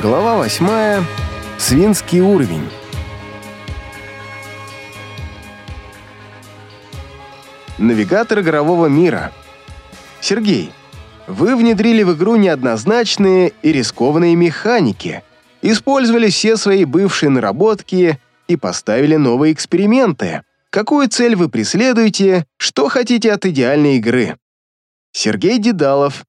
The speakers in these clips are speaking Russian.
Глава восьмая. Свинский уровень. Навигатор игрового мира. Сергей, вы внедрили в игру неоднозначные и рискованные механики, использовали все свои бывшие наработки и поставили новые эксперименты. Какую цель вы преследуете, что хотите от идеальной игры? Сергей Дедалов.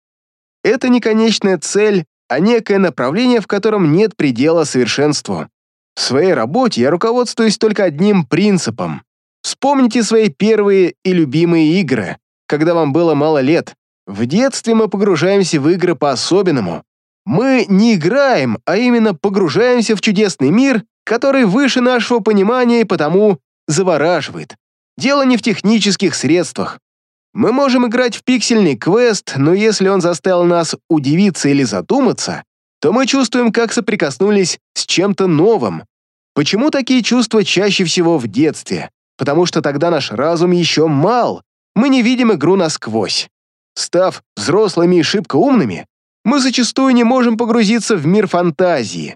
Это не конечная цель, а некое направление, в котором нет предела совершенству. В своей работе я руководствуюсь только одним принципом. Вспомните свои первые и любимые игры, когда вам было мало лет. В детстве мы погружаемся в игры по-особенному. Мы не играем, а именно погружаемся в чудесный мир, который выше нашего понимания и потому завораживает. Дело не в технических средствах. Мы можем играть в пиксельный квест, но если он заставил нас удивиться или задуматься, то мы чувствуем, как соприкоснулись с чем-то новым. Почему такие чувства чаще всего в детстве? Потому что тогда наш разум еще мал, мы не видим игру насквозь. Став взрослыми и шибко умными, мы зачастую не можем погрузиться в мир фантазии.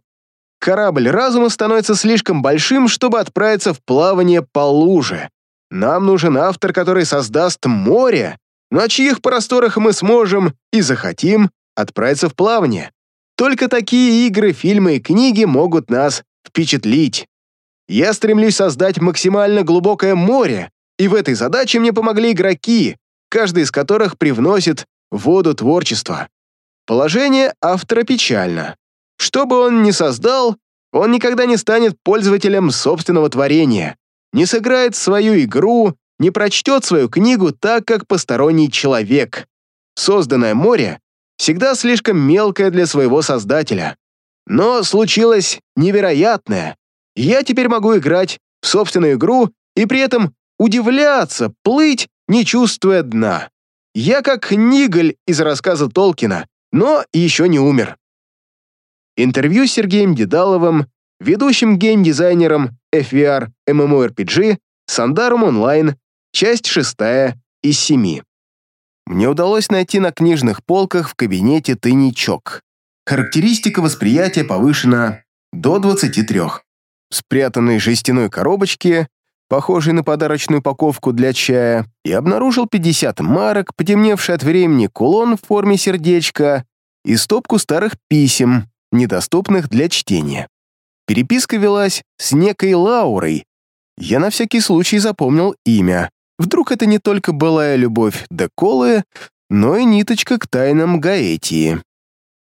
Корабль разума становится слишком большим, чтобы отправиться в плавание по луже. Нам нужен автор, который создаст море, на чьих просторах мы сможем и захотим отправиться в плавание. Только такие игры, фильмы и книги могут нас впечатлить. Я стремлюсь создать максимально глубокое море, и в этой задаче мне помогли игроки, каждый из которых привносит воду творчества. Положение автора печально. Что бы он ни создал, он никогда не станет пользователем собственного творения не сыграет свою игру, не прочтет свою книгу так, как посторонний человек. Созданное море всегда слишком мелкое для своего создателя. Но случилось невероятное. Я теперь могу играть в собственную игру и при этом удивляться, плыть, не чувствуя дна. Я как Ниголь из рассказа Толкина, но еще не умер. Интервью с Сергеем Дедаловым, ведущим геймдизайнером FVR MMORPG Сандарум Онлайн, часть шестая из семи. Мне удалось найти на книжных полках в кабинете тайничок. Характеристика восприятия повышена до 23. В спрятанной жестяной коробочке, похожей на подарочную упаковку для чая, я обнаружил 50 марок, потемневший от времени кулон в форме сердечка и стопку старых писем, недоступных для чтения. Переписка велась с некой Лаурой. Я на всякий случай запомнил имя. Вдруг это не только былая любовь Деколы, но и ниточка к тайнам Гаэтии.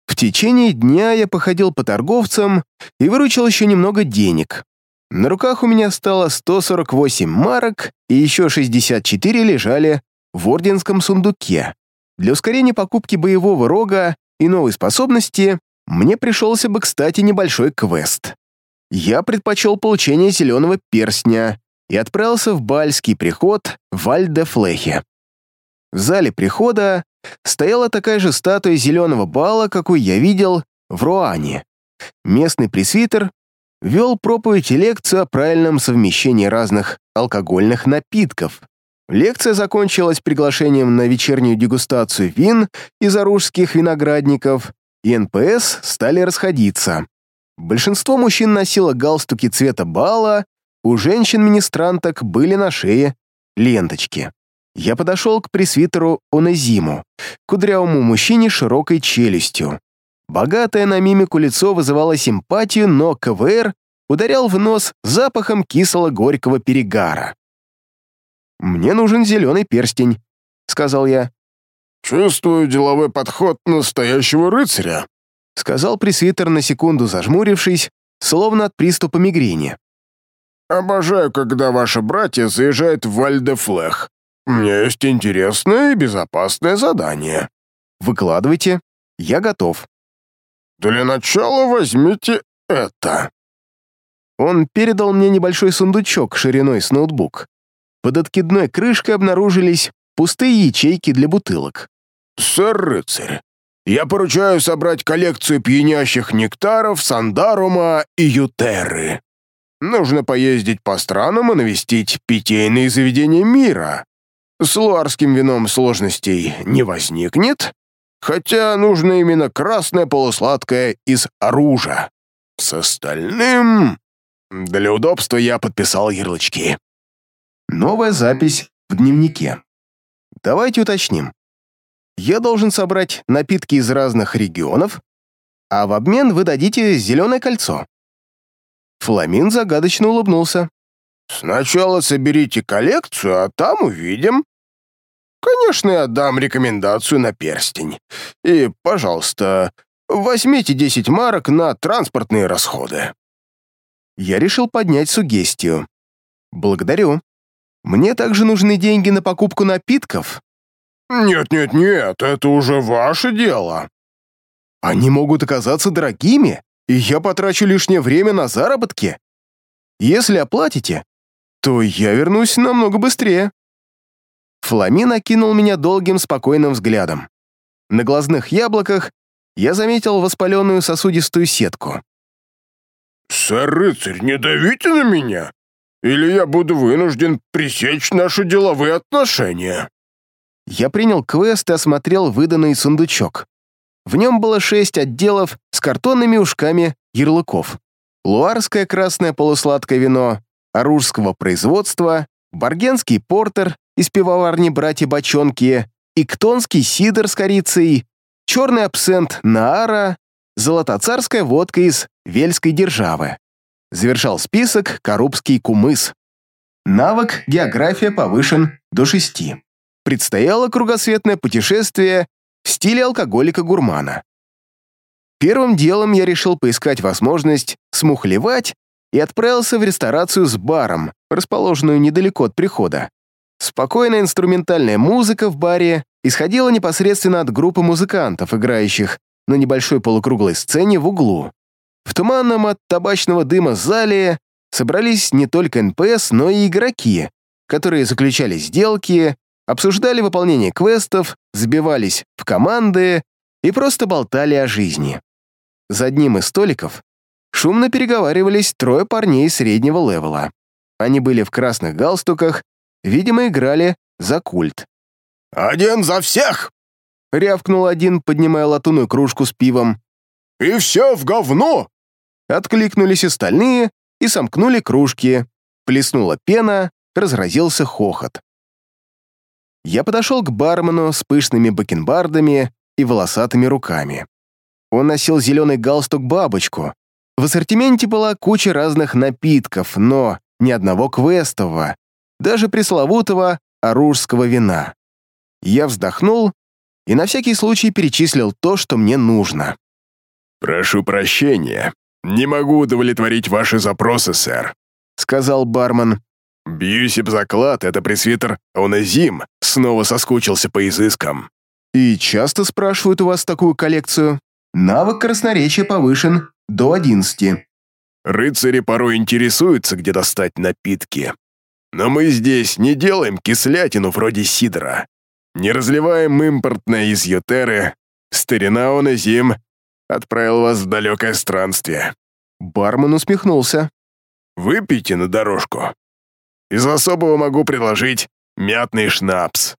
В течение дня я походил по торговцам и выручил еще немного денег. На руках у меня стало 148 марок, и еще 64 лежали в орденском сундуке. Для ускорения покупки боевого рога и новой способности мне пришелся бы, кстати, небольшой квест я предпочел получение зеленого перстня и отправился в бальский приход в Альдефлехе. В зале прихода стояла такая же статуя зеленого бала, какую я видел в Руане. Местный пресвитер вел проповедь и лекцию о правильном совмещении разных алкогольных напитков. Лекция закончилась приглашением на вечернюю дегустацию вин из оружских виноградников, и НПС стали расходиться. Большинство мужчин носило галстуки цвета бала, у женщин-министранток были на шее ленточки. Я подошел к пресвитеру Онезиму, кудрявому мужчине с широкой челюстью. Богатое на мимику лицо вызывало симпатию, но КВР ударял в нос запахом кисло-горького перегара. «Мне нужен зеленый перстень», — сказал я. «Чувствую деловой подход настоящего рыцаря», сказал пресвитер на секунду зажмурившись, словно от приступа мигрени. «Обожаю, когда ваши братья заезжают в Вальдефлех. У меня есть интересное и безопасное задание». «Выкладывайте. Я готов». «Для начала возьмите это». Он передал мне небольшой сундучок шириной с ноутбук. Под откидной крышкой обнаружились пустые ячейки для бутылок. «Сэр-рыцарь, я поручаю собрать коллекцию пьянящих нектаров, сандарума и ютеры. Нужно поездить по странам и навестить питейные заведения мира. С луарским вином сложностей не возникнет? хотя нужно именно красное полусладкое из оружия. С остальным... Для удобства я подписал ярлычки. Новая запись в дневнике. Давайте уточним. Я должен собрать напитки из разных регионов, а в обмен вы дадите зеленое кольцо. Фламин загадочно улыбнулся. «Сначала соберите коллекцию, а там увидим. Конечно, я дам рекомендацию на перстень. И, пожалуйста, возьмите 10 марок на транспортные расходы». Я решил поднять сугестию. «Благодарю. Мне также нужны деньги на покупку напитков». «Нет-нет-нет, это уже ваше дело». «Они могут оказаться дорогими, и я потрачу лишнее время на заработки. Если оплатите, то я вернусь намного быстрее». Фламин окинул меня долгим спокойным взглядом. На глазных яблоках я заметил воспаленную сосудистую сетку. «Сэр-рыцарь, не давите на меня, или я буду вынужден пресечь наши деловые отношения». Я принял квест и осмотрел выданный сундучок. В нем было шесть отделов с картонными ушками ярлыков. Луарское красное полусладкое вино, оружского производства, баргенский портер из пивоварни «Братья Бочонки», иктонский сидр с корицей, черный абсент Наара, золотоцарская водка из Вельской державы. Завершал список Корубский кумыс. Навык «География» повышен до шести. Предстояло кругосветное путешествие в стиле алкоголика-гурмана. Первым делом я решил поискать возможность смухлевать и отправился в ресторацию с баром, расположенную недалеко от прихода. Спокойная инструментальная музыка в баре исходила непосредственно от группы музыкантов, играющих на небольшой полукруглой сцене в углу. В туманном от табачного дыма зале собрались не только НПС, но и игроки, которые заключали сделки, обсуждали выполнение квестов, забивались в команды и просто болтали о жизни. За одним из столиков шумно переговаривались трое парней среднего левела. Они были в красных галстуках, видимо, играли за культ. «Один за всех!» — рявкнул один, поднимая латунную кружку с пивом. «И все в говно!» Откликнулись остальные и сомкнули кружки. Плеснула пена, разразился хохот. Я подошел к бармену с пышными бакенбардами и волосатыми руками. Он носил зеленый галстук-бабочку. В ассортименте была куча разных напитков, но ни одного квестового, даже пресловутого оружского вина. Я вздохнул и на всякий случай перечислил то, что мне нужно. «Прошу прощения, не могу удовлетворить ваши запросы, сэр», — сказал бармен. «Бьюсь об заклад, это пресвитер Оназим снова соскучился по изыскам». «И часто спрашивают у вас такую коллекцию?» Навык красноречия повышен до 11. Рыцари порой интересуются, где достать напитки. Но мы здесь не делаем кислятину вроде сидра. Не разливаем импортное из Ютеры. Старина Оназим отправил вас в далекое странствие. Бармен усмехнулся. Выпейте на дорожку. Из особого могу предложить мятный шнапс.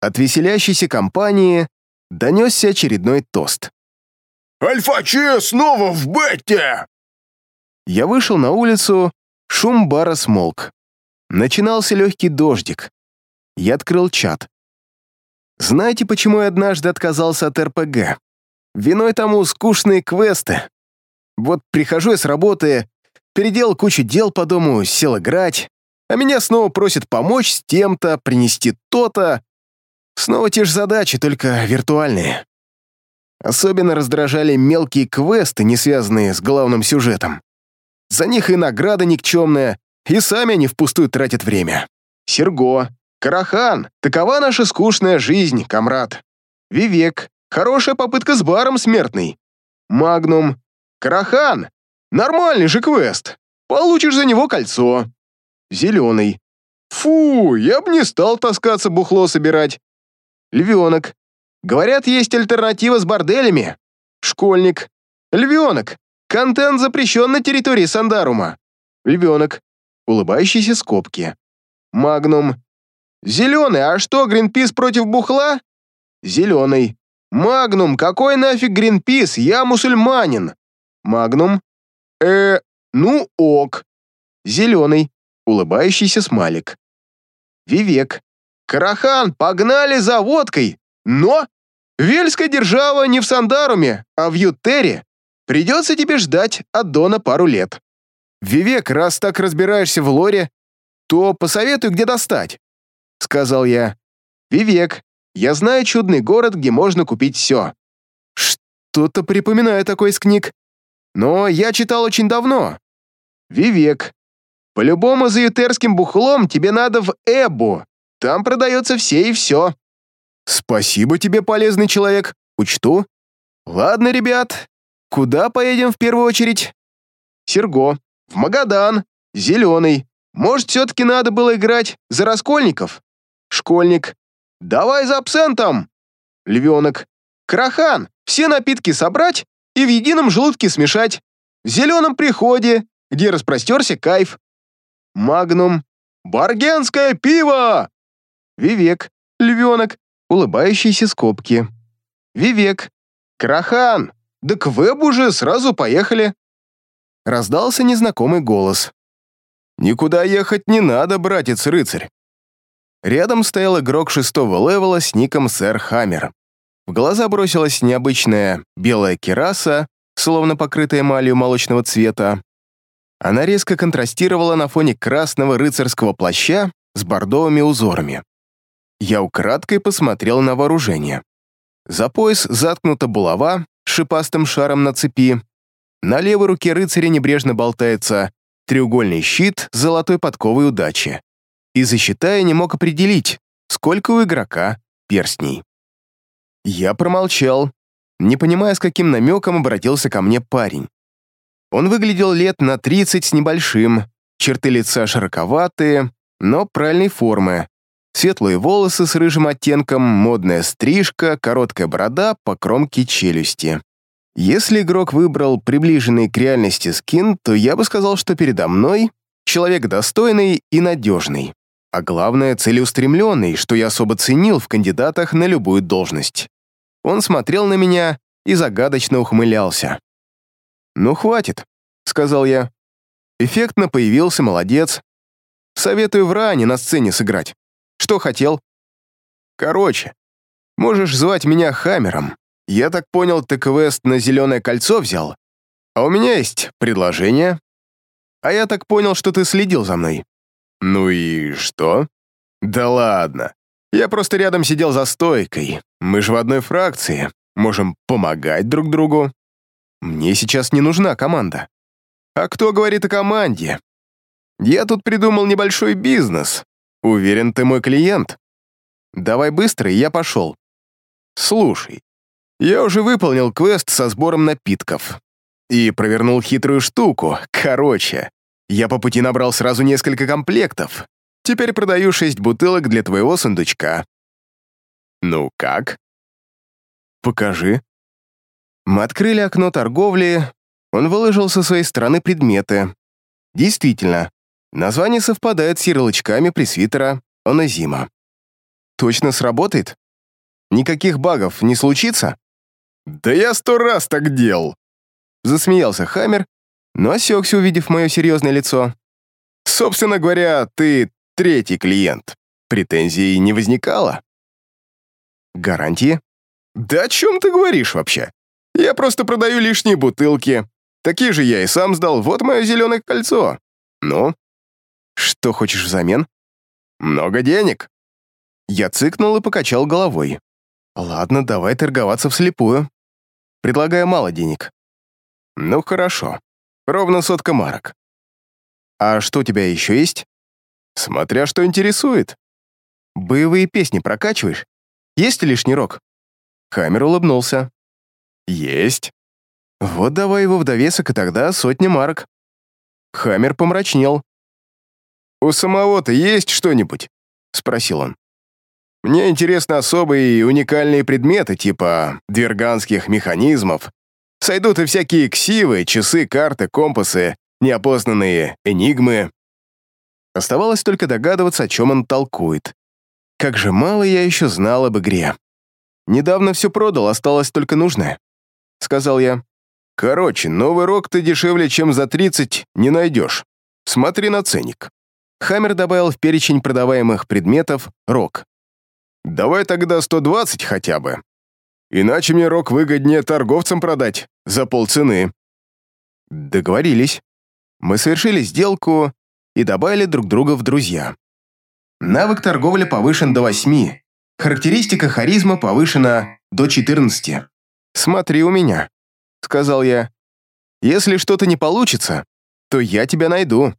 От веселящейся компании донесся очередной тост. Альфа-Че снова в бете!» Я вышел на улицу, шум бара смолк. Начинался легкий дождик. Я открыл чат. Знаете, почему я однажды отказался от РПГ? Виной тому скучные квесты. Вот прихожу я с работы, переделал кучу дел по дому, сел играть, а меня снова просят помочь с тем-то, принести то-то. Снова те же задачи, только виртуальные. Особенно раздражали мелкие квесты, не связанные с главным сюжетом. За них и награда никчемная, и сами они впустую тратят время. Серго, Карахан, такова наша скучная жизнь, комрад. Вивек, хорошая попытка с баром смертный. Магнум, Карахан, нормальный же квест. Получишь за него кольцо. Зеленый. Фу, я бы не стал таскаться бухло собирать. Львенок, Говорят, есть альтернатива с борделями. Школьник. Львенок. Контент запрещен на территории Сандарума. Львенок. Улыбающиеся скобки. Магнум. Зеленый. А что, Гринпис против бухла? Зеленый. Магнум, какой нафиг Гринпис? Я мусульманин. Магнум. Э, ну ок. Зеленый, улыбающийся смайлик. Вивек. Карахан, погнали за водкой. Но Вельская держава не в Сандаруме, а в Ютере. Придется тебе ждать от Дона пару лет. Вивек, раз так разбираешься в лоре, то посоветуй, где достать, сказал я. Вивек, я знаю чудный город, где можно купить все. Что-то припоминаю такой из книг. Но я читал очень давно. Вивек, по-любому за ютерским бухлом тебе надо в Эбу. Там продается все и все. Спасибо тебе, полезный человек. Учту. Ладно, ребят, куда поедем в первую очередь? Серго. В Магадан. Зеленый. Может, все-таки надо было играть за Раскольников? Школьник. Давай за абсентом. Львенок. Крахан. Все напитки собрать и в едином желудке смешать. В зеленом приходе, где распростерся кайф. Магнум. Баргенское пиво! Вивек. Львенок улыбающиеся скобки. «Вивек! Крахан! Да к вебу же сразу поехали!» Раздался незнакомый голос. «Никуда ехать не надо, братец-рыцарь!» Рядом стоял игрок шестого левела с ником Сэр Хаммер. В глаза бросилась необычная белая кераса, словно покрытая эмалью молочного цвета. Она резко контрастировала на фоне красного рыцарского плаща с бордовыми узорами. Я украдкой посмотрел на вооружение. За пояс заткнута булава с шипастым шаром на цепи. На левой руке рыцаря небрежно болтается треугольный щит с золотой подковой удачи. Из-за щита я не мог определить, сколько у игрока перстней. Я промолчал, не понимая, с каким намеком обратился ко мне парень. Он выглядел лет на 30 с небольшим, черты лица широковатые, но правильной формы, Светлые волосы с рыжим оттенком, модная стрижка, короткая борода по кромке челюсти. Если игрок выбрал приближенный к реальности скин, то я бы сказал, что передо мной человек достойный и надежный, а главное, целеустремленный, что я особо ценил в кандидатах на любую должность. Он смотрел на меня и загадочно ухмылялся. «Ну, хватит», — сказал я. Эффектно появился, молодец. Советую в ране на сцене сыграть. Что хотел? Короче, можешь звать меня Хаммером. Я так понял, ты квест на Зеленое кольцо взял? А у меня есть предложение. А я так понял, что ты следил за мной. Ну и что? Да ладно. Я просто рядом сидел за стойкой. Мы же в одной фракции. Можем помогать друг другу. Мне сейчас не нужна команда. А кто говорит о команде? Я тут придумал небольшой бизнес. Уверен, ты мой клиент. Давай быстро, и я пошел. Слушай, я уже выполнил квест со сбором напитков. И провернул хитрую штуку. Короче, я по пути набрал сразу несколько комплектов. Теперь продаю шесть бутылок для твоего сундучка. Ну как? Покажи. Мы открыли окно торговли, он выложил со своей стороны предметы. Действительно, Название совпадает с ярлычками пресвитера Онезима. Точно сработает? Никаких багов не случится? Да я сто раз так делал. Засмеялся Хаммер, но осекся, увидев мое серьезное лицо. Собственно говоря, ты третий клиент. Претензий не возникало. Гарантии? Да о чем ты говоришь вообще? Я просто продаю лишние бутылки. Такие же я и сам сдал, вот мое зеленое кольцо. Ну, что хочешь взамен? Много денег. Я цыкнул и покачал головой. Ладно, давай торговаться вслепую. Предлагаю мало денег. Ну хорошо. Ровно сотка марок. А что у тебя еще есть? Смотря что интересует. Боевые песни прокачиваешь? Есть лишний рок? Хаммер улыбнулся. Есть. Вот давай его в довесок, и тогда сотня марок. Хаммер помрачнел. «У самого-то есть что-нибудь?» — спросил он. «Мне интересны особые и уникальные предметы, типа дверганских механизмов. Сойдут и всякие ксивы, часы, карты, компасы, неопознанные энигмы». Оставалось только догадываться, о чем он толкует. Как же мало я еще знал об игре. Недавно все продал, осталось только нужное», — сказал я. «Короче, новый рог ты дешевле, чем за 30 не найдешь. Смотри на ценник». Хаммер добавил в перечень продаваемых предметов рог. «Давай тогда 120 хотя бы. Иначе мне рог выгоднее торговцам продать за полцены». Договорились. Мы совершили сделку и добавили друг друга в друзья. Навык торговли повышен до 8. Характеристика харизма повышена до 14. «Смотри у меня», — сказал я. «Если что-то не получится, то я тебя найду».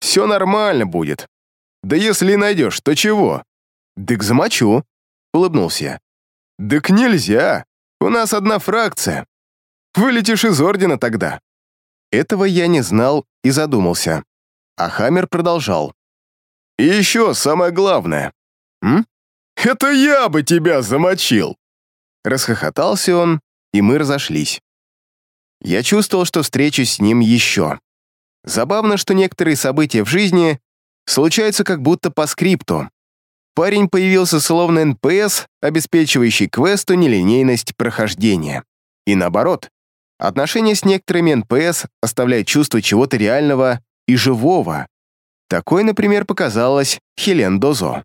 «Все нормально будет. Да если найдешь, то чего?» «Дык замочу», — улыбнулся я. «Дык нельзя. У нас одна фракция. Вылетишь из Ордена тогда». Этого я не знал и задумался. А Хаммер продолжал. «И еще самое главное. М? Это я бы тебя замочил!» Расхохотался он, и мы разошлись. Я чувствовал, что встречусь с ним еще. Забавно, что некоторые события в жизни случаются как будто по скрипту. Парень появился словно НПС, обеспечивающий квесту нелинейность прохождения. И наоборот, отношения с некоторыми НПС оставляют чувство чего-то реального и живого. Такой, например, показалась Хелен Дозо.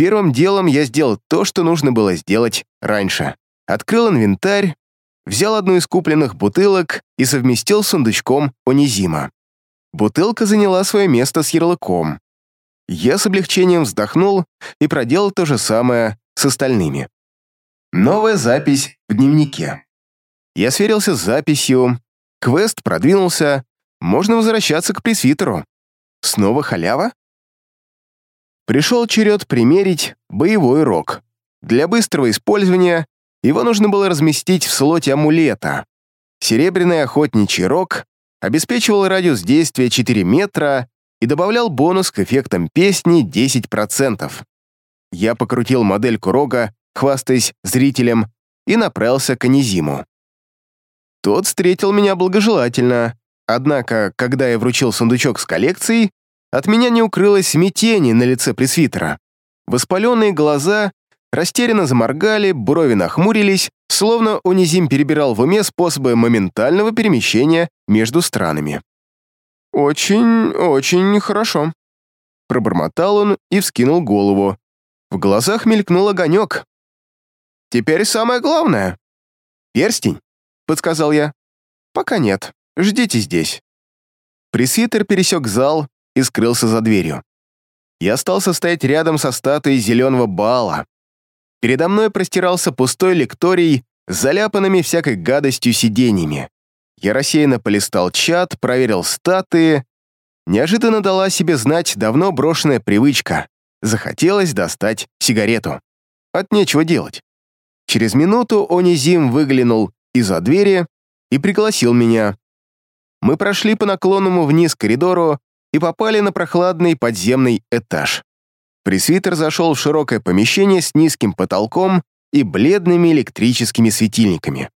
Первым делом я сделал то, что нужно было сделать раньше. Открыл инвентарь, взял одну из купленных бутылок и совместил с сундучком Онизима. Бутылка заняла свое место с ярлыком. Я с облегчением вздохнул и проделал то же самое с остальными. Новая запись в дневнике. Я сверился с записью, квест продвинулся, можно возвращаться к пресвитеру. Снова халява? Пришел черед примерить боевой рог. Для быстрого использования его нужно было разместить в слоте амулета. Серебряный охотничий рог обеспечивал радиус действия 4 метра и добавлял бонус к эффектам песни 10%. Я покрутил модельку рога, хвастаясь зрителям, и направился к Анизиму. Тот встретил меня благожелательно, однако, когда я вручил сундучок с коллекцией, от меня не укрылось смятение на лице пресвитера. Воспаленные глаза растерянно заморгали, брови нахмурились, словно Онизим перебирал в уме способы моментального перемещения между странами. «Очень, очень хорошо», — пробормотал он и вскинул голову. В глазах мелькнул огонек. «Теперь самое главное». «Перстень», — подсказал я. «Пока нет. Ждите здесь». Пресвитер пересек зал, и скрылся за дверью. Я остался стоять рядом со статуей зеленого бала. Передо мной простирался пустой лекторий с заляпанными всякой гадостью сиденьями. Я рассеянно полистал чат, проверил статы. Неожиданно дала себе знать давно брошенная привычка. Захотелось достать сигарету. От нечего делать. Через минуту Онизим выглянул из-за двери и пригласил меня. Мы прошли по наклонному вниз коридору и попали на прохладный подземный этаж. Пресвитер зашел в широкое помещение с низким потолком и бледными электрическими светильниками.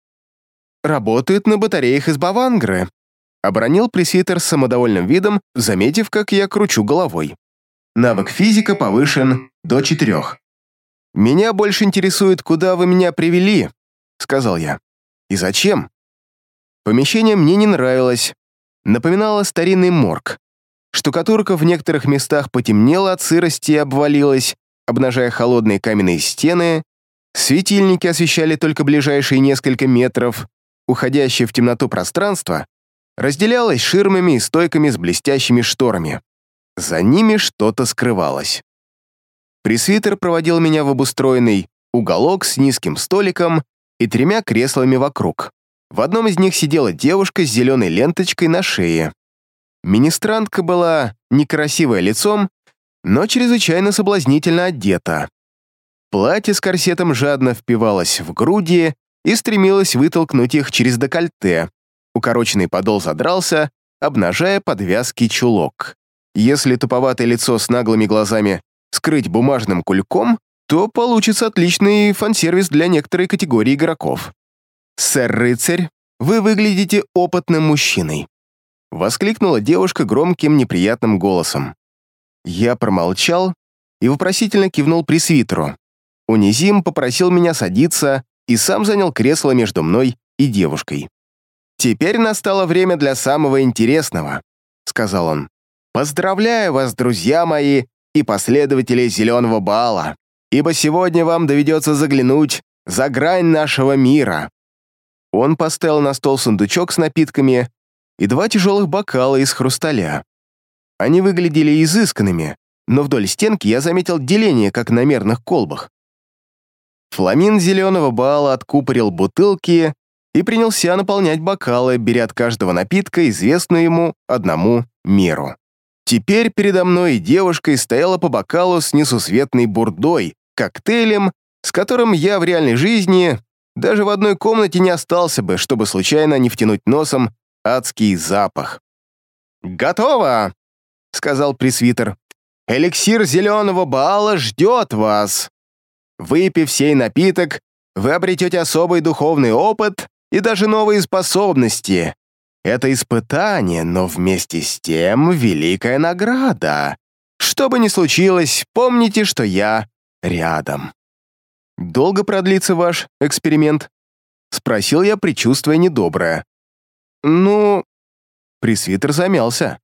«Работает на батареях из Бавангры», — обронил пресвитер с самодовольным видом, заметив, как я кручу головой. «Навык физика повышен до четырех». «Меня больше интересует, куда вы меня привели», — сказал я. «И зачем?» Помещение мне не нравилось, напоминало старинный морг. Штукатурка в некоторых местах потемнела от сырости и обвалилась, обнажая холодные каменные стены. Светильники освещали только ближайшие несколько метров. Уходящее в темноту пространство разделялось ширмами и стойками с блестящими шторами. За ними что-то скрывалось. Пресвитер проводил меня в обустроенный уголок с низким столиком и тремя креслами вокруг. В одном из них сидела девушка с зеленой ленточкой на шее. Министрантка была некрасивая лицом, но чрезвычайно соблазнительно одета. Платье с корсетом жадно впивалось в груди и стремилось вытолкнуть их через декольте. Укороченный подол задрался, обнажая подвязки чулок. Если туповатое лицо с наглыми глазами скрыть бумажным кульком, то получится отличный фан-сервис для некоторой категории игроков. «Сэр-рыцарь, вы выглядите опытным мужчиной. Воскликнула девушка громким неприятным голосом. Я промолчал и вопросительно кивнул пресвитеру. Унизим попросил меня садиться и сам занял кресло между мной и девушкой. «Теперь настало время для самого интересного», — сказал он. «Поздравляю вас, друзья мои и последователи Зеленого Бала, ибо сегодня вам доведется заглянуть за грань нашего мира». Он поставил на стол сундучок с напитками и два тяжелых бокала из хрусталя. Они выглядели изысканными, но вдоль стенки я заметил деление, как на мерных колбах. Фламин зеленого бала откупорил бутылки и принялся наполнять бокалы, беря от каждого напитка известную ему одному меру. Теперь передо мной девушкой стояла по бокалу с несусветной бурдой, коктейлем, с которым я в реальной жизни даже в одной комнате не остался бы, чтобы случайно не втянуть носом адский запах. «Готово!» — сказал пресвитер. «Эликсир зеленого Баала ждет вас. Выпив сей напиток, вы обретете особый духовный опыт и даже новые способности. Это испытание, но вместе с тем великая награда. Что бы ни случилось, помните, что я рядом. «Долго продлится ваш эксперимент?» — спросил я, предчувствуя недоброе. «Ну...» — пресвитер замялся.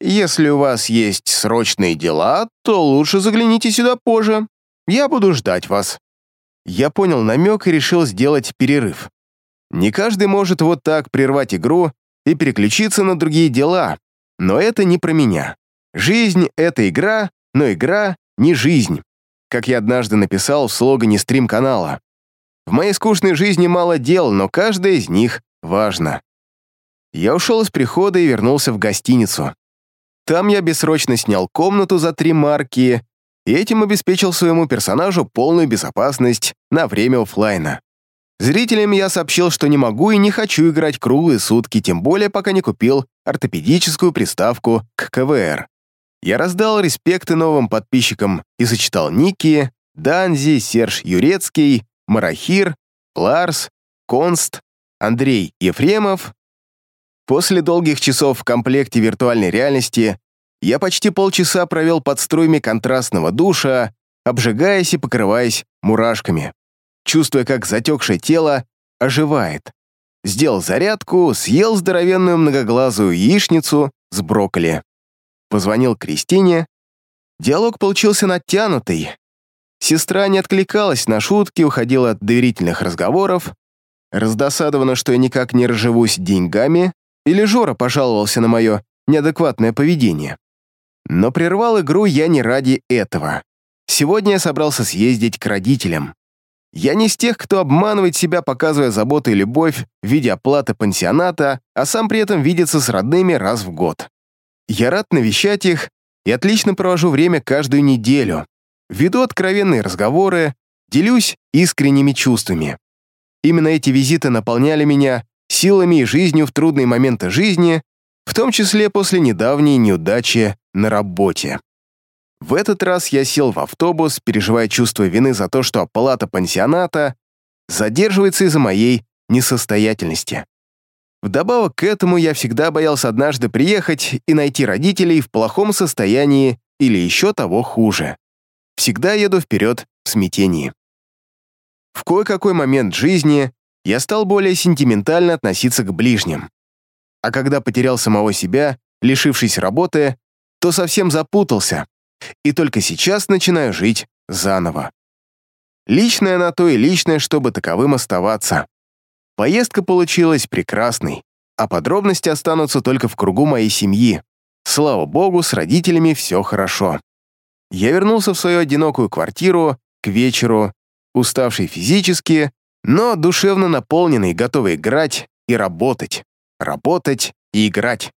«Если у вас есть срочные дела, то лучше загляните сюда позже. Я буду ждать вас». Я понял намек и решил сделать перерыв. Не каждый может вот так прервать игру и переключиться на другие дела, но это не про меня. Жизнь — это игра, но игра — не жизнь, как я однажды написал в слогане стрим-канала. В моей скучной жизни мало дел, но каждое из них важно. Я ушел из прихода и вернулся в гостиницу. Там я бессрочно снял комнату за три марки и этим обеспечил своему персонажу полную безопасность на время офлайна. Зрителям я сообщил, что не могу и не хочу играть круглые сутки, тем более пока не купил ортопедическую приставку к КВР. Я раздал респекты новым подписчикам и зачитал Ники, Данзи, Серж Юрецкий, Марахир, Ларс, Конст, Андрей Ефремов. После долгих часов в комплекте виртуальной реальности я почти полчаса провел под струями контрастного душа, обжигаясь и покрываясь мурашками чувствуя, как затекшее тело оживает. Сделал зарядку, съел здоровенную многоглазую яичницу с брокколи. Позвонил Кристине. Диалог получился натянутый. Сестра не откликалась на шутки, уходила от доверительных разговоров. Раздосадована, что я никак не разживусь деньгами, или Жора пожаловался на мое неадекватное поведение. Но прервал игру я не ради этого. Сегодня я собрался съездить к родителям. Я не из тех, кто обманывает себя, показывая заботу и любовь в виде оплаты пансионата, а сам при этом видится с родными раз в год. Я рад навещать их и отлично провожу время каждую неделю. Веду откровенные разговоры, делюсь искренними чувствами. Именно эти визиты наполняли меня силами и жизнью в трудные моменты жизни, в том числе после недавней неудачи на работе. В этот раз я сел в автобус, переживая чувство вины за то, что палата пансионата задерживается из-за моей несостоятельности. Вдобавок к этому я всегда боялся однажды приехать и найти родителей в плохом состоянии или еще того хуже. Всегда еду вперед в смятении. В кое-какой момент жизни я стал более сентиментально относиться к ближним. А когда потерял самого себя, лишившись работы, то совсем запутался, и только сейчас начинаю жить заново. Личное на то и личное, чтобы таковым оставаться. Поездка получилась прекрасной, а подробности останутся только в кругу моей семьи. Слава богу, с родителями все хорошо. Я вернулся в свою одинокую квартиру к вечеру, уставший физически, но душевно наполненный, готовый играть и работать. Работать и играть.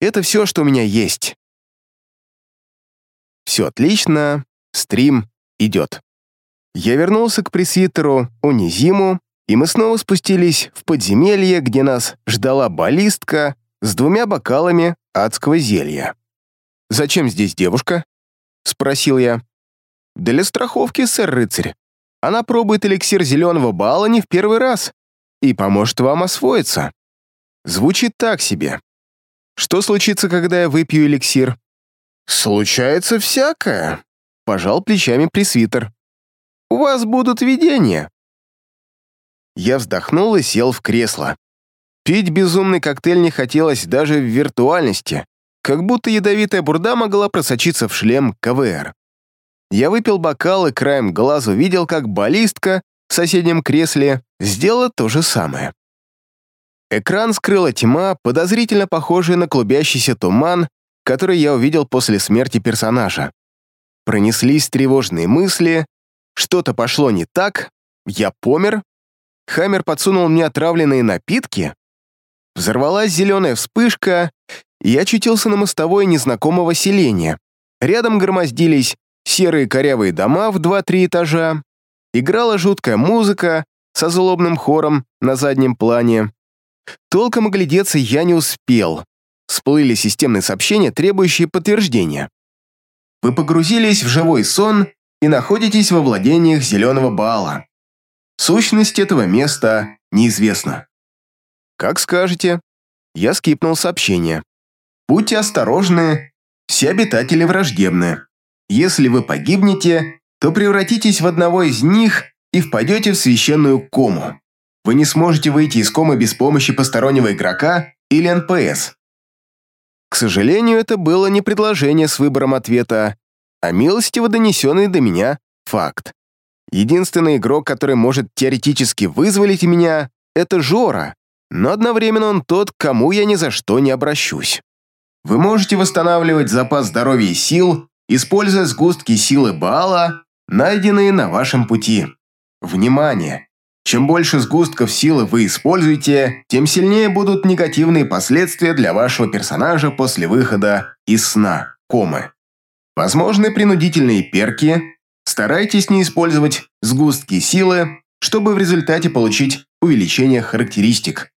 Это все, что у меня есть. Все отлично, стрим идет. Я вернулся к пресвитеру Унизиму, и мы снова спустились в подземелье, где нас ждала баллистка с двумя бокалами адского зелья. «Зачем здесь девушка?» — спросил я. «Для страховки, сэр-рыцарь. Она пробует эликсир зеленого бала не в первый раз и поможет вам освоиться. Звучит так себе. Что случится, когда я выпью эликсир?» «Случается всякое», — пожал плечами пресвитер. у вас будут видения». Я вздохнул и сел в кресло. Пить безумный коктейль не хотелось даже в виртуальности, как будто ядовитая бурда могла просочиться в шлем КВР. Я выпил бокал и краем глаза увидел, как баллистка в соседнем кресле сделала то же самое. Экран скрыла тьма, подозрительно похожая на клубящийся туман, который я увидел после смерти персонажа. Пронеслись тревожные мысли, что-то пошло не так, я помер, Хаммер подсунул мне отравленные напитки, взорвалась зеленая вспышка, и я очутился на мостовой незнакомого селения. Рядом громоздились серые корявые дома в два-три этажа, играла жуткая музыка со злобным хором на заднем плане. Толком оглядеться я не успел. Всплыли системные сообщения, требующие подтверждения. Вы погрузились в живой сон и находитесь во владениях Зеленого Баала. Сущность этого места неизвестна. Как скажете. Я скипнул сообщение. Будьте осторожны, все обитатели враждебны. Если вы погибнете, то превратитесь в одного из них и впадете в священную кому. Вы не сможете выйти из комы без помощи постороннего игрока или НПС. К сожалению, это было не предложение с выбором ответа, а милостиво донесенный до меня факт. Единственный игрок, который может теоретически вызволить меня, это Жора, но одновременно он тот, к кому я ни за что не обращусь. Вы можете восстанавливать запас здоровья и сил, используя сгустки силы Баала, найденные на вашем пути. Внимание! Чем больше сгустков силы вы используете, тем сильнее будут негативные последствия для вашего персонажа после выхода из сна, комы. Возможны принудительные перки, старайтесь не использовать сгустки силы, чтобы в результате получить увеличение характеристик.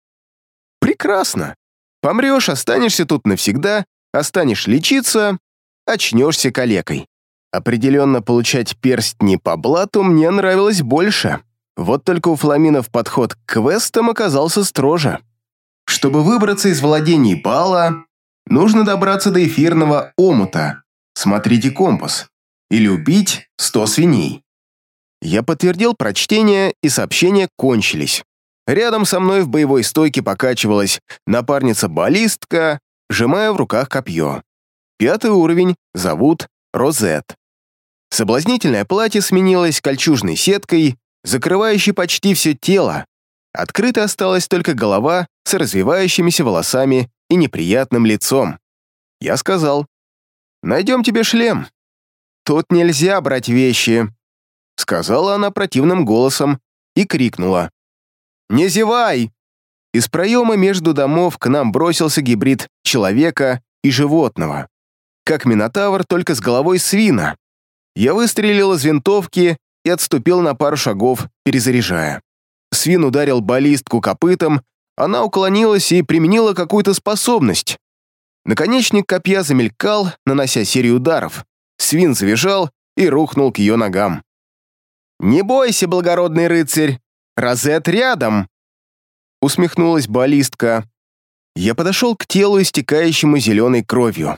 Прекрасно. Помрешь, останешься тут навсегда, останешь лечиться, очнешься калекой. Определенно получать перстни по блату мне нравилось больше. Вот только у фламинов подход к квестам оказался строже. Чтобы выбраться из владений Бала, нужно добраться до эфирного омута, смотрите компас, или убить 100 свиней. Я подтвердил прочтение, и сообщения кончились. Рядом со мной в боевой стойке покачивалась напарница-баллистка, сжимая в руках копье. Пятый уровень зовут Розет. Соблазнительное платье сменилось кольчужной сеткой, закрывающий почти все тело. Открытой осталась только голова с развивающимися волосами и неприятным лицом. Я сказал, «Найдем тебе шлем». «Тут нельзя брать вещи», — сказала она противным голосом и крикнула. «Не зевай!» Из проема между домов к нам бросился гибрид человека и животного. Как Минотавр, только с головой свина. Я выстрелил из винтовки и отступил на пару шагов, перезаряжая. Свин ударил баллистку копытом, она уклонилась и применила какую-то способность. Наконечник копья замелькал, нанося серию ударов. Свин завизжал и рухнул к ее ногам. «Не бойся, благородный рыцарь! Розет рядом!» Усмехнулась баллистка. Я подошел к телу, истекающему зеленой кровью.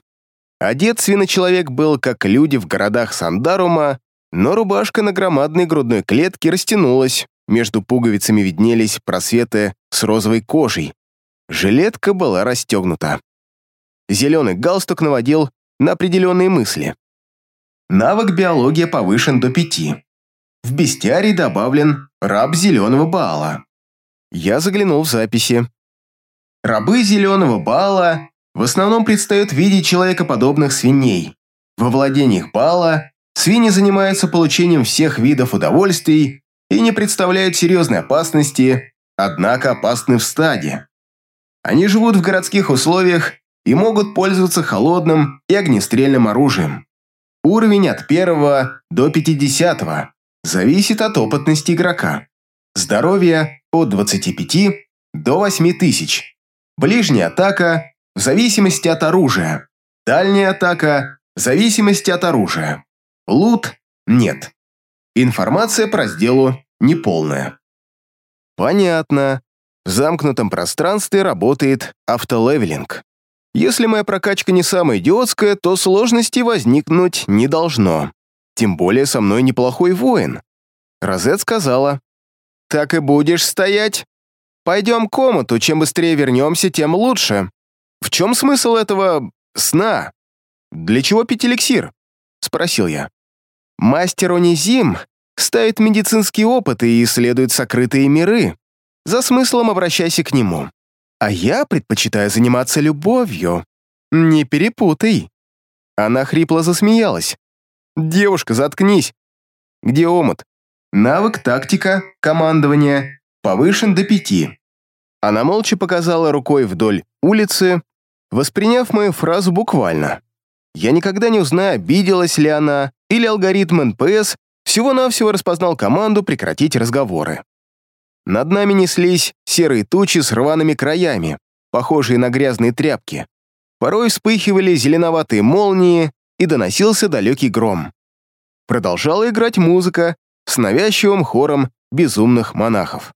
Одет свиночеловек был, как люди в городах Сандарума, но рубашка на громадной грудной клетке растянулась, между пуговицами виднелись просветы с розовой кожей. Жилетка была расстегнута. Зеленый галстук наводил на определенные мысли. Навык биология повышен до пяти. В бестиарий добавлен раб зеленого бала. Я заглянул в записи. Рабы зеленого бала в основном предстают в виде человекоподобных свиней. Во владениях бала Свиньи занимаются получением всех видов удовольствий и не представляют серьезной опасности, однако опасны в стаде. Они живут в городских условиях и могут пользоваться холодным и огнестрельным оружием. Уровень от 1 до 50 зависит от опытности игрока. Здоровье от 25 до 8000. Ближняя атака в зависимости от оружия. Дальняя атака в зависимости от оружия. Лут нет. Информация по разделу неполная. Понятно. В замкнутом пространстве работает автолевелинг. Если моя прокачка не самая идиотская, то сложностей возникнуть не должно. Тем более со мной неплохой воин. Розет сказала, «Так и будешь стоять? Пойдем к комнату, чем быстрее вернемся, тем лучше. В чем смысл этого сна? Для чего пить эликсир?» — спросил я. «Мастер Онизим ставит медицинские опыты и исследует сокрытые миры. За смыслом обращайся к нему. А я предпочитаю заниматься любовью. Не перепутай». Она хрипло засмеялась. «Девушка, заткнись. Где омут?» «Навык тактика, командование. Повышен до пяти». Она молча показала рукой вдоль улицы, восприняв мою фразу буквально. Я никогда не узнаю, обиделась ли она, или алгоритм НПС всего-навсего распознал команду прекратить разговоры. Над нами неслись серые тучи с рваными краями, похожие на грязные тряпки. Порой вспыхивали зеленоватые молнии, и доносился далекий гром. Продолжала играть музыка с навязчивым хором безумных монахов.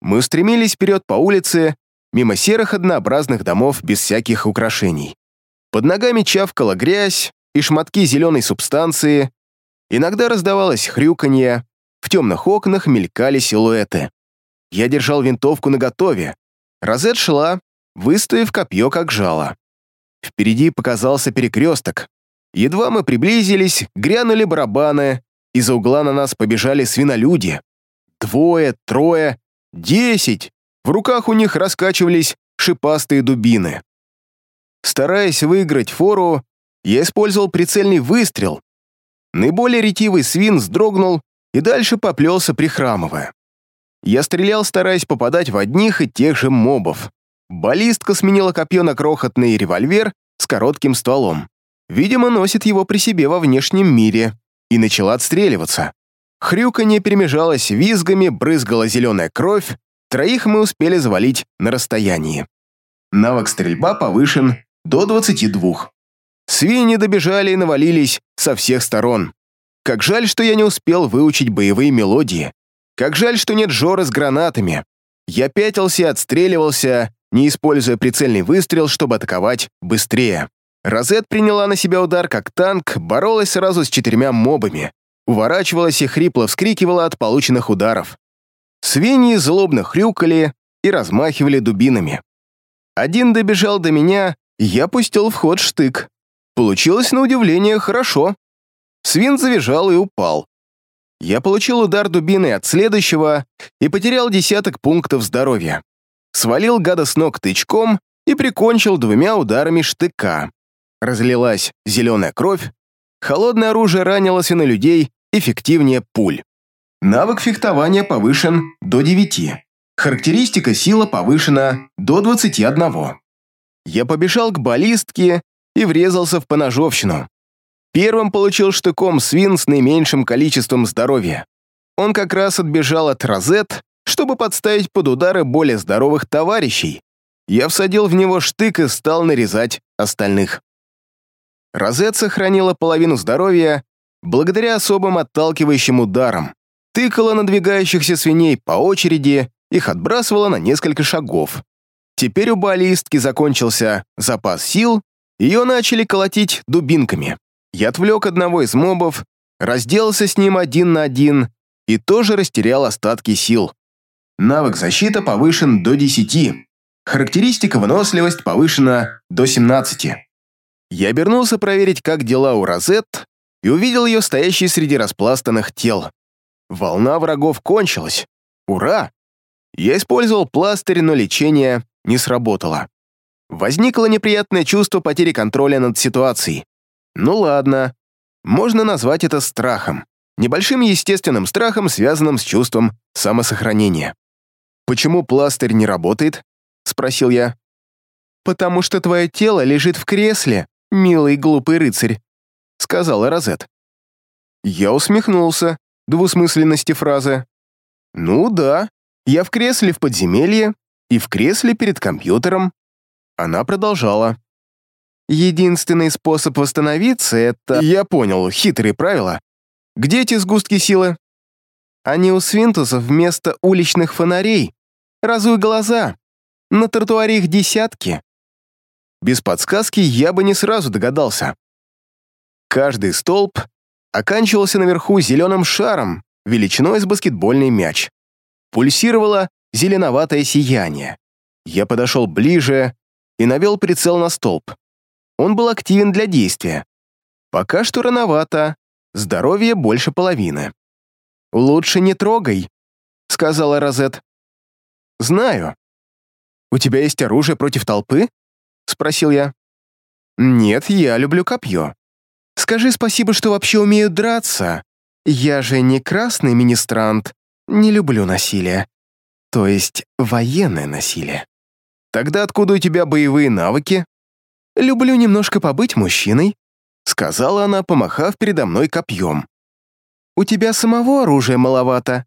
Мы устремились вперед по улице, мимо серых однообразных домов без всяких украшений. Под ногами чавкала грязь и шматки зеленой субстанции, иногда раздавалось хрюканье, в темных окнах мелькали силуэты. Я держал винтовку наготове. Розет шла, выставив копье как жало. Впереди показался перекресток. Едва мы приблизились, грянули барабаны, из-за угла на нас побежали свинолюди. Двое, трое, десять. В руках у них раскачивались шипастые дубины. Стараясь выиграть фору, я использовал прицельный выстрел. Наиболее ретивый свин вздрогнул и дальше поплелся, прихрамывая. Я стрелял, стараясь попадать в одних и тех же мобов. Баллистка сменила копье на крохотный револьвер с коротким стволом. Видимо, носит его при себе во внешнем мире. И начала отстреливаться. Хрюканье перемежалось визгами, брызгала зеленая кровь. Троих мы успели завалить на расстоянии. Навык стрельба повышен до 22. Свиньи добежали и навалились со всех сторон. Как жаль, что я не успел выучить боевые мелодии. Как жаль, что нет Жоры с гранатами. Я пятился и отстреливался, не используя прицельный выстрел, чтобы атаковать быстрее. Розет приняла на себя удар как танк, боролась сразу с четырьмя мобами, уворачивалась и хрипло вскрикивала от полученных ударов. Свиньи злобно хрюкали и размахивали дубинами. Один добежал до меня, я пустил в ход штык. Получилось, на удивление, хорошо. Свин завизжал и упал. Я получил удар дубиной от следующего и потерял десяток пунктов здоровья. Свалил гада с ног тычком и прикончил двумя ударами штыка. Разлилась зеленая кровь, холодное оружие ранило людей эффективнее пуль. Навык фехтования повышен до 9. Характеристика сила повышена до 21. Я побежал к баллистке и врезался в поножовщину. Первым получил штыком свин с наименьшим количеством здоровья. Он как раз отбежал от розет, чтобы подставить под удары более здоровых товарищей. Я всадил в него штык и стал нарезать остальных. Розет сохранила половину здоровья благодаря особым отталкивающим ударам. Тыкала надвигающихся свиней по очереди, их отбрасывала на несколько шагов. Теперь у баллистки закончился запас сил, ее начали колотить дубинками. Я отвлек одного из мобов, разделался с ним один на один и тоже растерял остатки сил. Навык защита повышен до 10. Характеристика выносливость повышена до 17. Я обернулся проверить, как дела у Розет, и увидел ее стоящей среди распластанных тел. Волна врагов кончилась. Ура! Я использовал пластырь, но лечение не сработало. Возникло неприятное чувство потери контроля над ситуацией. Ну ладно, можно назвать это страхом. Небольшим естественным страхом, связанным с чувством самосохранения. «Почему пластырь не работает?» — спросил я. «Потому что твое тело лежит в кресле, милый глупый рыцарь», — сказала Розет. Я усмехнулся двусмысленности фразы. «Ну да, я в кресле в подземелье и в кресле перед компьютером». Она продолжала. Единственный способ восстановиться — это... Я понял, хитрые правила. Где эти сгустки силы? Они у свинтусов вместо уличных фонарей. Разуй глаза. На тротуаре их десятки. Без подсказки я бы не сразу догадался. Каждый столб оканчивался наверху зеленым шаром, величиной с баскетбольный мяч. Пульсировало зеленоватое сияние. Я подошел ближе и навел прицел на столб. Он был активен для действия. Пока что рановато, здоровье больше половины. «Лучше не трогай», — сказала Розет. «Знаю. У тебя есть оружие против толпы?» — спросил я. «Нет, я люблю копье. Скажи спасибо, что вообще умею драться. Я же не красный министрант, не люблю насилие. То есть военное насилие. Тогда откуда у тебя боевые навыки? Люблю немножко побыть мужчиной, сказала она, помахав передо мной копьем. У тебя самого оружия маловато,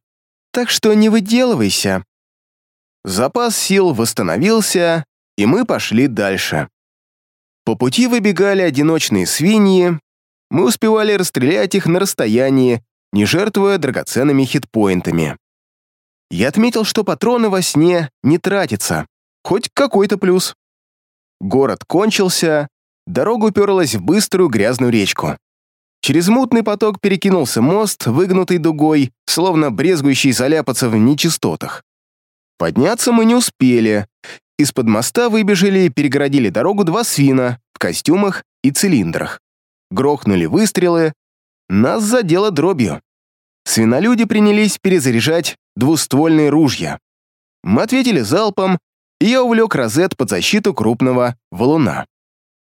так что не выделывайся. Запас сил восстановился, и мы пошли дальше. По пути выбегали одиночные свиньи, мы успевали расстрелять их на расстоянии, не жертвуя драгоценными хитпоинтами. Я отметил, что патроны во сне не тратятся, хоть какой-то плюс. Город кончился, дорога уперлась в быструю грязную речку. Через мутный поток перекинулся мост, выгнутый дугой, словно брезгующий заляпаться в нечистотах. Подняться мы не успели. Из-под моста выбежали и перегородили дорогу два свина в костюмах и цилиндрах. Грохнули выстрелы. Нас задело дробью. Свинолюди принялись перезаряжать двуствольные ружья. Мы ответили залпом, и я увлек розет под защиту крупного валуна.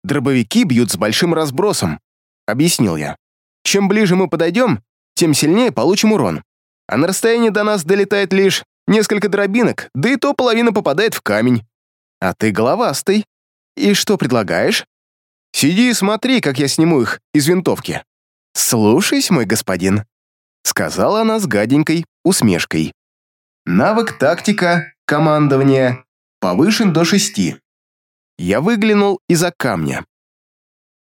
«Дробовики бьют с большим разбросом», — объяснил я. «Чем ближе мы подойдем, тем сильнее получим урон. А на расстоянии до нас долетает лишь несколько дробинок, да и то половина попадает в камень. А ты головастый. И что предлагаешь? Сиди и смотри, как я сниму их из винтовки. Слушайся, мой господин», — сказала она с гаденькой усмешкой. Навык тактика, командование повышен до шести. Я выглянул из-за камня.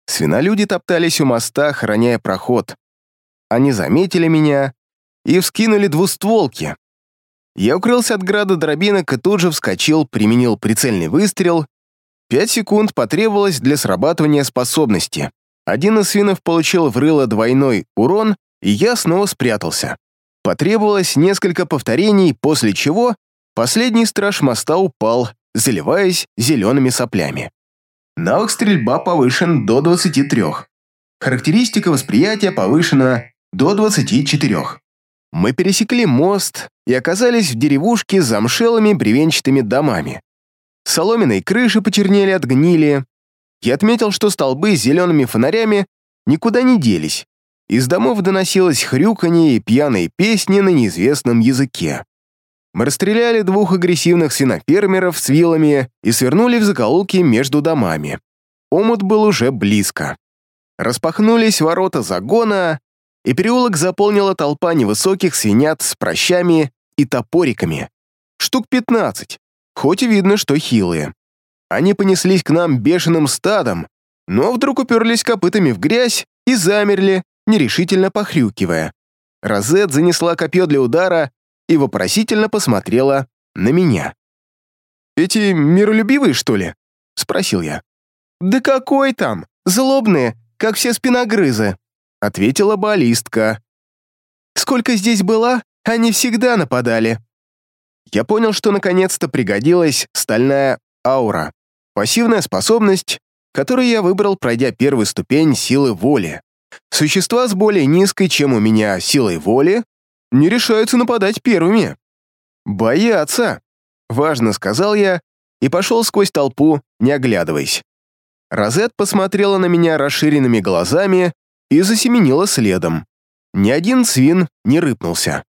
Свинолюди топтались у моста, храняя проход. Они заметили меня и вскинули двустволки. Я укрылся от града дробинок и тут же вскочил, применил прицельный выстрел. Пять секунд потребовалось для срабатывания способности. Один из свинов получил в рыло двойной урон, и я снова спрятался. Потребовалось несколько повторений, после чего последний страж моста упал, заливаясь зелеными соплями. Навык стрельба повышен до 23. Характеристика восприятия повышена до 24. Мы пересекли мост и оказались в деревушке с замшелыми бревенчатыми домами. Соломенные крыши почернели от гнили. Я отметил, что столбы с зелеными фонарями никуда не делись. Из домов доносилось хрюканье и пьяные песни на неизвестном языке. Мы расстреляли двух агрессивных свинофермеров с вилами и свернули в закоулки между домами. Омут был уже близко. Распахнулись ворота загона, и переулок заполнила толпа невысоких свинят с прощами и топориками. Штук пятнадцать, хоть и видно, что хилые. Они понеслись к нам бешеным стадом, но вдруг уперлись копытами в грязь и замерли, нерешительно похрюкивая. Розет занесла копье для удара и вопросительно посмотрела на меня. «Эти миролюбивые, что ли?» — спросил я. «Да какой там? Злобные, как все спиногрызы», — ответила баллистка. «Сколько здесь была, они всегда нападали». Я понял, что наконец-то пригодилась стальная аура, пассивная способность, которую я выбрал, пройдя первую ступень силы воли. Существа с более низкой, чем у меня, силой воли, не решаются нападать первыми. Боятся, важно сказал я и пошел сквозь толпу, не оглядываясь. Розет посмотрела на меня расширенными глазами и засеменила следом. Ни один свин не рыпнулся.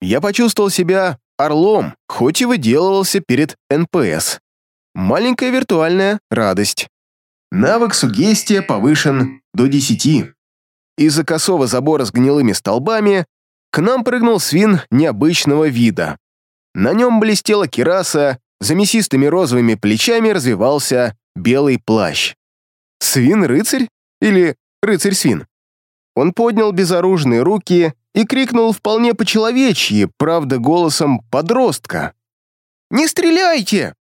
Я почувствовал себя орлом, хоть и выделывался перед НПС. Маленькая виртуальная радость. Навык сугестия повышен до 10. Из-за косого забора с гнилыми столбами к нам прыгнул свин необычного вида. На нем блестела кираса, за мясистыми розовыми плечами развивался белый плащ. Свин-рыцарь или рыцарь-свин? Он поднял безоружные руки и крикнул вполне по-человечьи, правда, голосом подростка. «Не стреляйте!»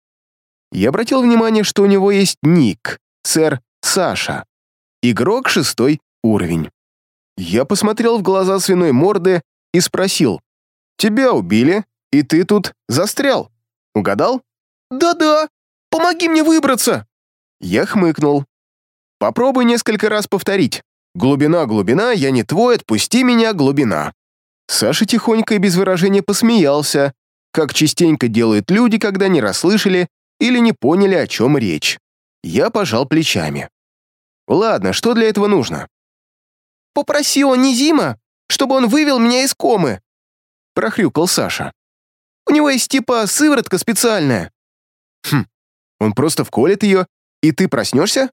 Я обратил внимание, что у него есть ник, сэр Саша. Игрок шестой уровень. Я посмотрел в глаза свиной морды и спросил. «Тебя убили, и ты тут застрял. Угадал?» «Да-да, помоги мне выбраться!» Я хмыкнул. «Попробуй несколько раз повторить. Глубина, глубина, я не твой, отпусти меня, глубина». Саша тихонько и без выражения посмеялся, как частенько делают люди, когда не расслышали или не поняли, о чем речь. Я пожал плечами. «Ладно, что для этого нужно?» «Попроси он Низима, чтобы он вывел меня из комы», — прохрюкал Саша. «У него есть типа сыворотка специальная». «Хм, он просто вколет ее, и ты проснешься?»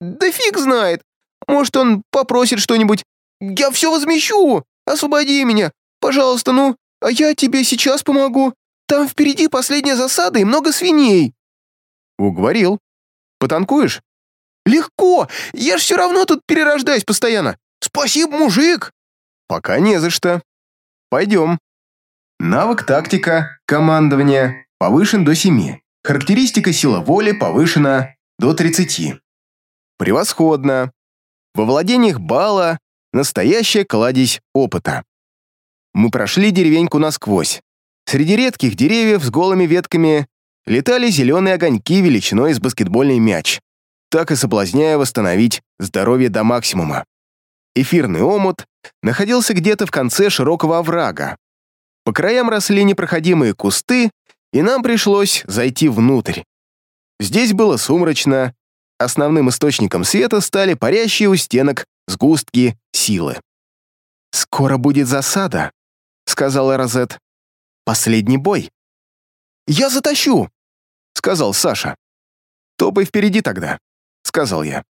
«Да фиг знает. Может, он попросит что-нибудь. Я все возмещу. Освободи меня. Пожалуйста, ну, а я тебе сейчас помогу. Там впереди последняя засада и много свиней». «Уговорил. Потанкуешь?» «Легко! Я ж все равно тут перерождаюсь постоянно. Спасибо, мужик!» «Пока не за что. Пойдем». Навык тактика, командование повышен до 7. Характеристика сила воли повышена до 30. Превосходно. Во владениях Бала настоящая кладезь опыта. Мы прошли деревеньку насквозь. Среди редких деревьев с голыми ветками летали зеленые огоньки величиной с баскетбольный мяч, так и соблазняя восстановить здоровье до максимума. Эфирный омут находился где-то в конце широкого оврага. По краям росли непроходимые кусты, и нам пришлось зайти внутрь. Здесь было сумрачно, основным источником света стали парящие у стенок сгустки силы. «Скоро будет засада», — сказала Розет. «Последний бой». «Я затащу», — сказал Саша. «Топай впереди тогда», — сказал я.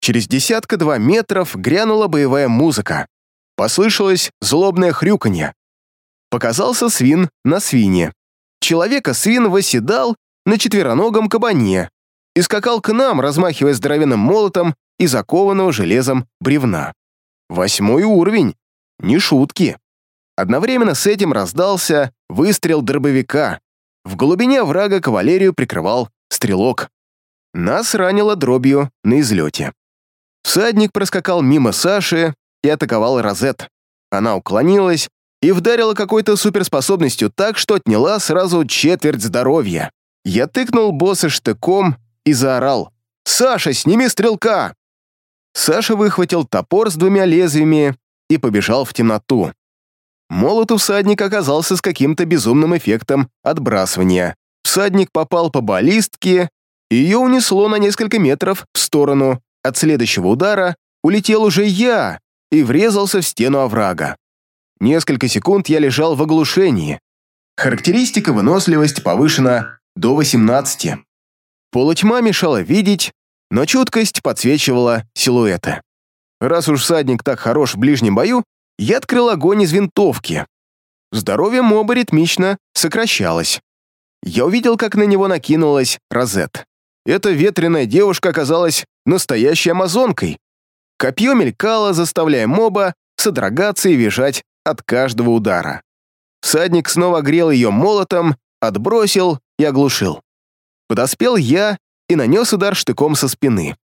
Через десятка-два метров грянула боевая музыка. Послышалось злобное хрюканье. Показался свин на свине. Человека-свин восседал на четвероногом кабане, и скакал к нам, размахивая здоровенным молотом и закованного железом бревна. Восьмой уровень. Не шутки. Одновременно с этим раздался выстрел дробовика. В глубине врага кавалерию прикрывал стрелок. Нас ранило дробью на излете. Всадник проскакал мимо Саши и атаковал Розет. Она уклонилась и вдарила какой-то суперспособностью так, что отняла сразу четверть здоровья. Я тыкнул босса штыком и заорал «Саша, сними стрелка!» Саша выхватил топор с двумя лезвиями и побежал в темноту. Молот у всадника оказался с каким-то безумным эффектом отбрасывания. Всадник попал по баллистке, и ее унесло на несколько метров в сторону. От следующего удара улетел уже я и врезался в стену оврага. Несколько секунд я лежал в оглушении. Характеристика выносливость повышена до 18. Полутьма мешала видеть, но чуткость подсвечивала силуэты. Раз уж всадник так хорош в ближнем бою, я открыл огонь из винтовки. Здоровье моба ритмично сокращалось. Я увидел, как на него накинулась Розет. Эта ветреная девушка оказалась настоящей амазонкой. Копье мелькало, заставляя моба содрогаться и визжать от каждого удара. Всадник снова грел ее молотом, отбросил и оглушил. Подоспел я и нанес удар штыком со спины.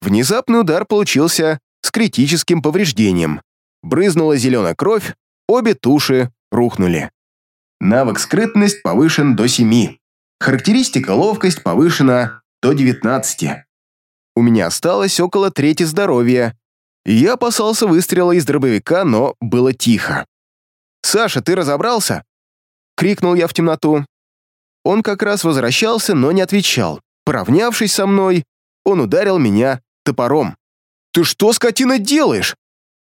Внезапный удар получился с критическим повреждением. Брызнула зеленая кровь, обе туши рухнули. Навык скрытность повышен до 7. Характеристика ловкость повышена до 19. У меня осталось около трети здоровья. Я опасался выстрела из дробовика, но было тихо. «Саша, ты разобрался?» — крикнул я в темноту. Он как раз возвращался, но не отвечал. Поравнявшись со мной, он ударил меня топором. «Ты что, скотина, делаешь?»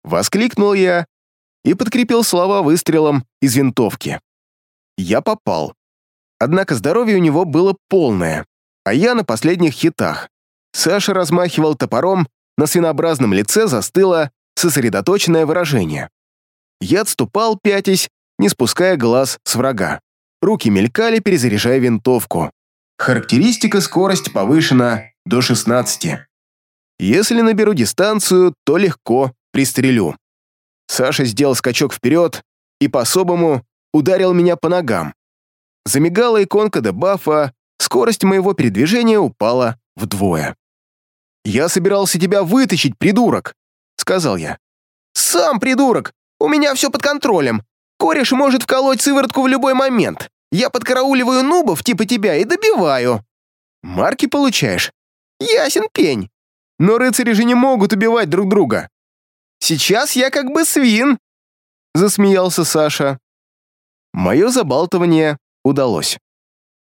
Воскликнул я и подкрепил слова выстрелом из винтовки. Я попал. Однако здоровье у него было полное, а я на последних хитах. Саша размахивал топором, на свинообразном лице застыло сосредоточенное выражение. Я отступал, пятясь, не спуская глаз с врага. Руки мелькали, перезаряжая винтовку. Характеристика скорость повышена до 16. Если наберу дистанцию, то легко пристрелю. Саша сделал скачок вперед и по-особому ударил меня по ногам. Замигала иконка дебафа, скорость моего передвижения упала вдвое. «Я собирался тебя вытащить, придурок!» — сказал я. «Сам придурок! У меня все под контролем. Кореш может вколоть сыворотку в любой момент. Я подкарауливаю нубов типа тебя и добиваю. Марки получаешь? Ясен пень. Но рыцари же не могут убивать друг друга. Сейчас я как бы свин, засмеялся Саша. Мое забалтывание удалось.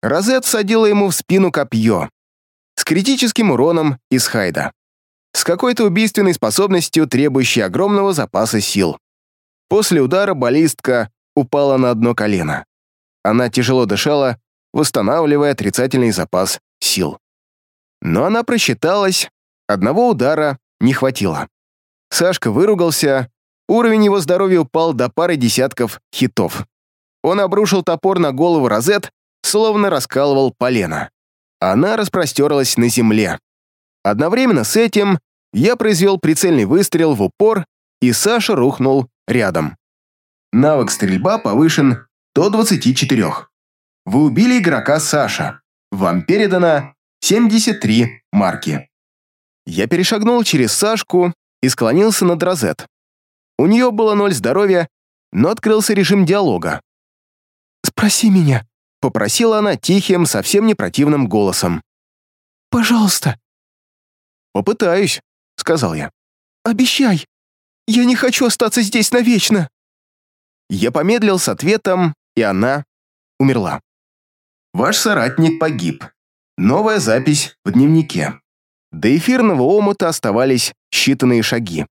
Розет всадила ему в спину копье. С критическим уроном из Хайда. С какой-то убийственной способностью, требующей огромного запаса сил. После удара баллистка упала на одно колено. Она тяжело дышала, восстанавливая отрицательный запас сил. Но она просчиталась, одного удара не хватило. Сашка выругался, уровень его здоровья упал до пары десятков хитов. Он обрушил топор на голову Розет, словно раскалывал полено. Она распростерлась на земле. Одновременно с этим я произвел прицельный выстрел в упор, и Саша рухнул рядом. Навык стрельба повышен до 24. Вы убили игрока Саша. Вам передано 73 марки. Я перешагнул через Сашку и склонился над Розет. У нее было ноль здоровья, но открылся режим диалога. «Спроси меня», — попросила она тихим, совсем не противным голосом. «Пожалуйста». «Попытаюсь», — сказал я. «Обещай. Я не хочу остаться здесь навечно». Я помедлил с ответом, и она умерла. Ваш соратник погиб. Новая запись в дневнике. До эфирного омута оставались считанные шаги.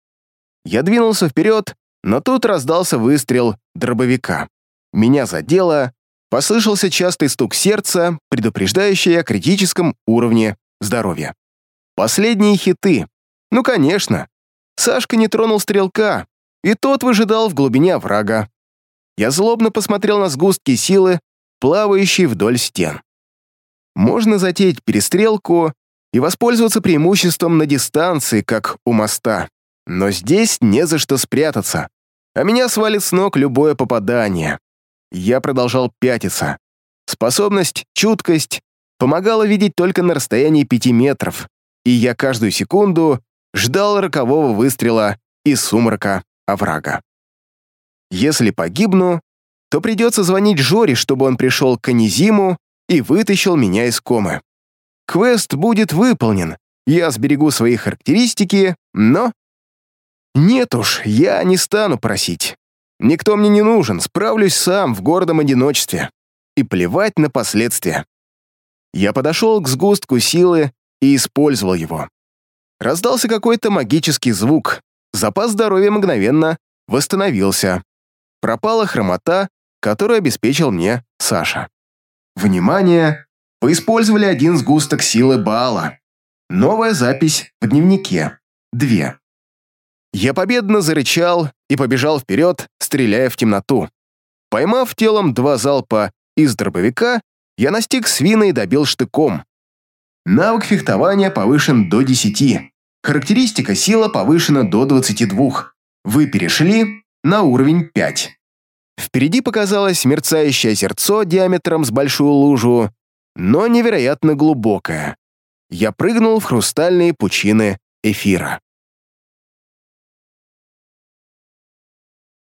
Я двинулся вперед, но тут раздался выстрел дробовика. Меня задело, послышался частый стук сердца, предупреждающий о критическом уровне здоровья. Последние хиты. Ну, конечно. Сашка не тронул стрелка, и тот выжидал в глубине врага. Я злобно посмотрел на сгустки силы, плавающие вдоль стен. Можно затеять перестрелку и воспользоваться преимуществом на дистанции, как у моста. Но здесь не за что спрятаться, а меня свалит с ног любое попадание. Я продолжал пятиться. Способность, чуткость помогала видеть только на расстоянии пяти метров, и я каждую секунду ждал рокового выстрела из сумрака оврага. Если погибну, то придется звонить Жоре, чтобы он пришел к Анизиму и вытащил меня из комы. Квест будет выполнен, я сберегу свои характеристики, но... Нет уж, я не стану просить. Никто мне не нужен, справлюсь сам в гордом одиночестве. И плевать на последствия. Я подошел к сгустку силы и использовал его. Раздался какой-то магический звук. Запас здоровья мгновенно восстановился пропала хромота, которую обеспечил мне Саша. Внимание! Вы использовали один сгусток силы Баала. Новая запись в дневнике. Две. Я победно зарычал и побежал вперед, стреляя в темноту. Поймав телом два залпа из дробовика, я настиг свина и добил штыком. Навык фехтования повышен до 10. Характеристика сила повышена до 22. Вы перешли на уровень 5. Впереди показалось мерцающее озерцо диаметром с большую лужу, но невероятно глубокое. Я прыгнул в хрустальные пучины эфира.